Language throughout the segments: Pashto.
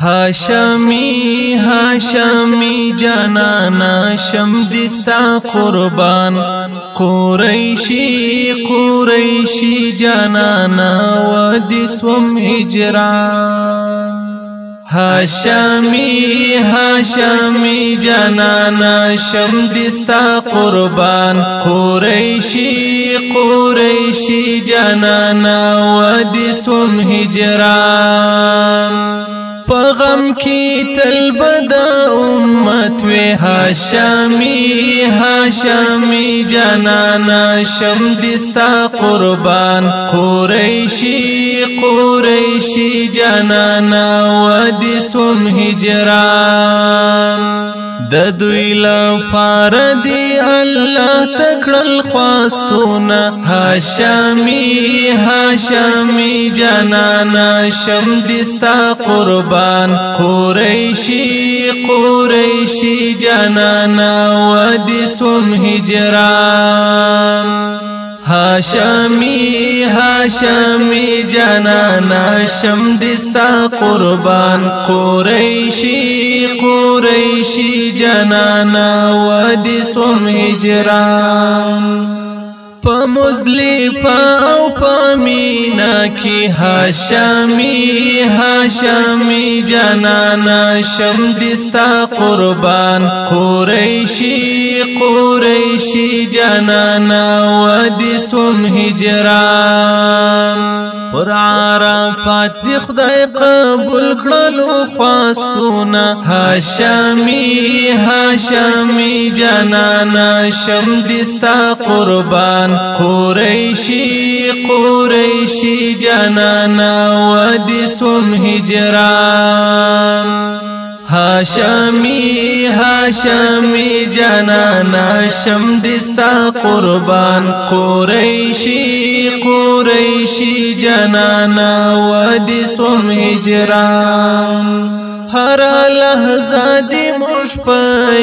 هاشمی هاشمی جانانا شم دستا قربان قریشی قریشی جانانا و دسوم هجران هاشمی هاشمی جانانا شم دستا قربان قریشی قریشی جانانا و دسوم هجران غم کې تل بدا امت وی هاشمی هاشمی جانانا شمدستا قربان قریشی قریشی جانانا ودسم هجران د دوی لپاره دی الله تکړل خواستونه هاشمی هاشمی جانانا شم دستا قربان قریشی قریشی جانانا و دسم هجران هاشمی هاشمی جانانا شم دستا قربان قریشی قریشی قریشی جنانا و دی سوم هجران په مزلیفه او په مینا کې هاشمی هاشمی جنانا شم دستا قربان قریشی قریشی جنانا و د سوم هجران پر عرفات دی خدای قبول کړلو خواستونه هاشمی هاشمی جانانا شم دستا قربان قریشی قریشی جانانا و دسم هجران هاشمی هاشمی جانانا شم دستا قربان قریشی قریشی جانانا ودی سم هجران هر لحظه دې مش په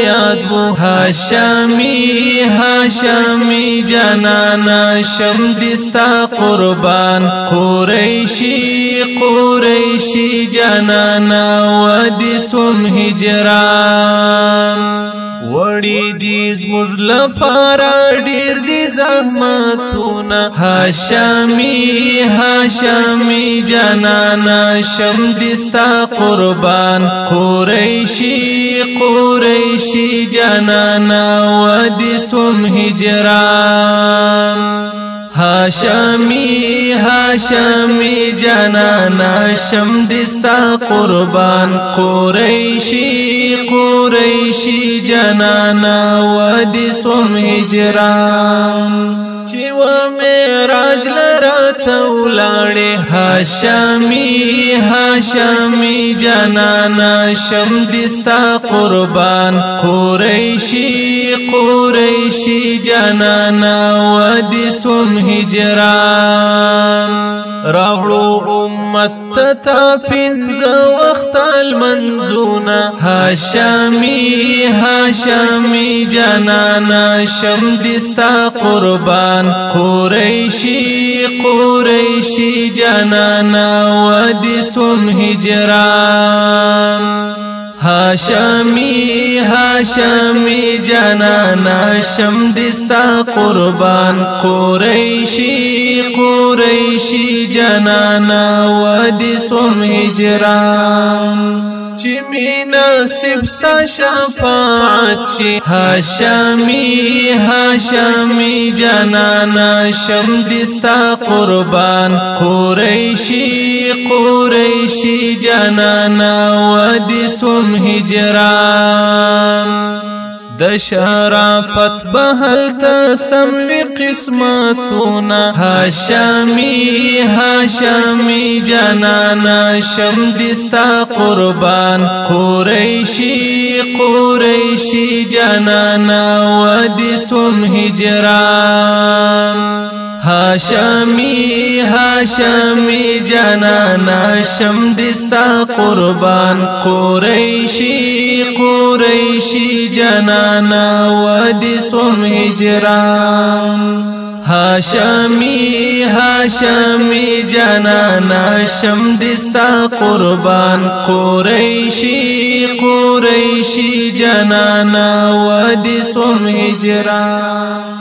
یاد مو هاشمي هاشمي جانانا شم دستا قربان قريشي قريشي جانانا ودي سم هجران وړي دي زموږ لپاره ډېر دي زحمتونه هاشمي هاشمي جانانا شم دستا قربان قريشي قريشي جانانا ودي سم هجران هاشمی هاشمی جانانا شم دستا قربان قریشی قریشی جانانا ودی سم هجران چې و معراج لراته ولاړې هاشمي هاشمي جانانا شمدستا قربان قريشي قريشي جانانا ودي سم هجران راوړو امت تتا پنځ وخت المنزونا هاشمی هاشمی جانانا شم دستا قربان قریشی قریشی جانانا ودسم هجران هاشمی هاشمی جانانا شم دستا قربان قریشی قریشی جانانا ودی سم هجران چې می نصیب ستا شفاعت شي هاشمي هاشمي جنانا شم دستا قربان قريشي قريشي جنانا ودي سم هجران د شرافت بهل ته سم قسمتونه هاشمی هاشمی جانانا شم دستا قربان قریشی قریشی جانانا ودی سن هجران هاشمی هاشمی جانانا شم دستا قربان قریشی قریشی جانانا ودی سم هجران هاشمی هاشمی جانانا شم دستا قربان قریشی قریشی جانانا ودی سم هجران